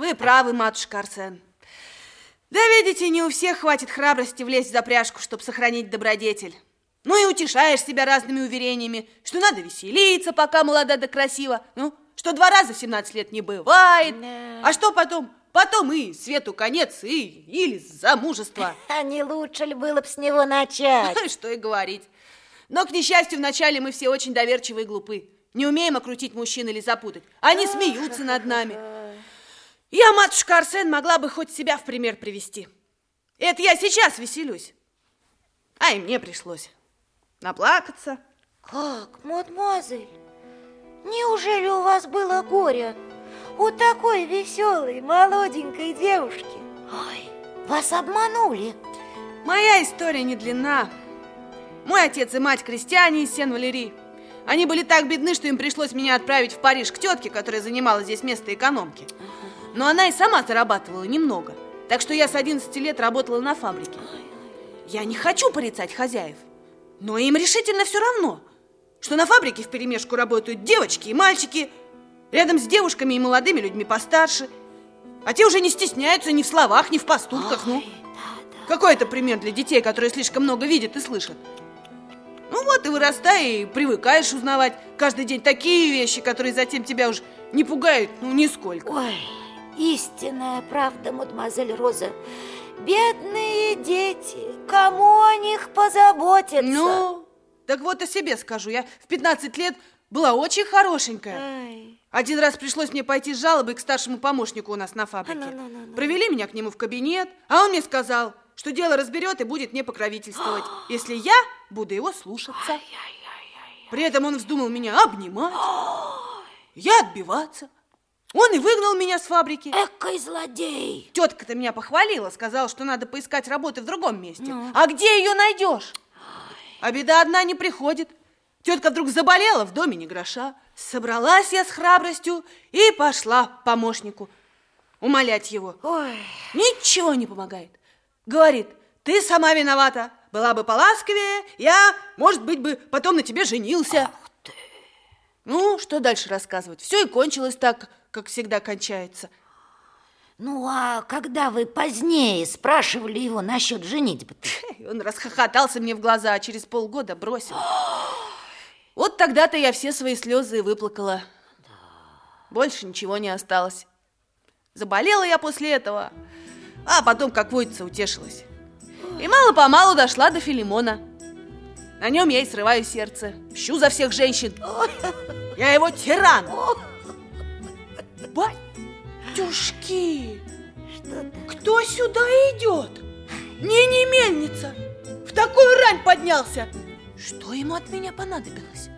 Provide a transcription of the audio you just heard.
Вы правы, матушка Арсен. Да, видите, не у всех хватит храбрости влезть за пряжку, чтобы сохранить добродетель. Ну и утешаешь себя разными уверениями, что надо веселиться, пока молода да красиво. Ну, что два раза в 17 лет не бывает. Да. А что потом? Потом и свету конец, и или замужество. А не лучше ли было бы с него начать? Что и говорить. Но, к несчастью, вначале мы все очень доверчивы и глупы. Не умеем окрутить мужчин или запутать. Они смеются над нами. Я, матушка Арсен, могла бы хоть себя в пример привести. Это я сейчас веселюсь. А и мне пришлось наплакаться. Как, мадемуазель? Неужели у вас было горе у такой веселой молоденькой девушки? Ой, вас обманули. Моя история не длинна. Мой отец и мать крестьяне из Сен-Валерии. Они были так бедны, что им пришлось меня отправить в Париж к тетке, которая занимала здесь место экономки. Но она и сама зарабатывала немного. Так что я с 11 лет работала на фабрике. Я не хочу порицать хозяев, но им решительно все равно, что на фабрике вперемешку работают девочки и мальчики, рядом с девушками и молодыми людьми постарше. А те уже не стесняются ни в словах, ни в поступках. Ой, ну, да, да. какой это пример для детей, которые слишком много видят и слышат? Ну вот и вырастай, и привыкаешь узнавать каждый день такие вещи, которые затем тебя уж не пугают, ну, нисколько. Ой, истинная правда, мадемуазель Роза. Бедные дети, кому о них позаботиться? Ну, так вот о себе скажу. Я в 15 лет была очень хорошенькая. Ай. Один раз пришлось мне пойти с жалобой к старшему помощнику у нас на фабрике. А, ну, ну, ну, Провели меня к нему в кабинет, а он мне сказал, что дело разберет и будет мне покровительствовать, если я буду его слушаться. При этом он вздумал меня обнимать, я отбиваться. Он и выгнал меня с фабрики. Экой злодей! Тетка-то меня похвалила, сказала, что надо поискать работы в другом месте. Ну? А где ее найдешь? А беда одна не приходит. Тетка вдруг заболела, в доме ни гроша. Собралась я с храбростью и пошла к помощнику умолять его. Ой. Ничего не помогает. Говорит, ты сама виновата. Была бы поласковее, я, может быть, бы потом на тебе женился. Ах ты. Ну, что дальше рассказывать? Все и кончилось так, как всегда кончается. Ну, а когда вы позднее спрашивали его насчет женитьбы? Он расхохотался мне в глаза, а через полгода бросил. Вот тогда-то я все свои слезы выплакала. Больше ничего не осталось. Заболела я после этого, а потом, как водится, утешилась. И мало-помалу дошла до Филимона. На нем я и срываю сердце. Мщу за всех женщин. Я его тиран. Батюшки! Кто сюда идет? Не, не мельница. В такую рань поднялся. Что ему от меня понадобилось?